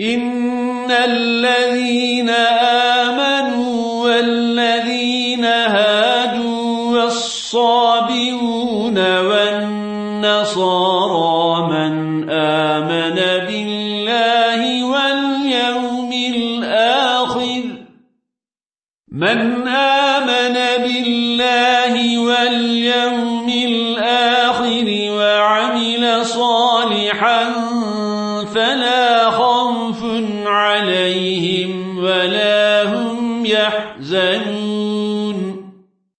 إن الذين آمنوا والذين هادوا والصابئون والنصارى من آمن بالله واليوم الآخر من آمن بالله واليوم الآخر وعمل صالحا فلا خوف عليهم ولا هم يحزنون.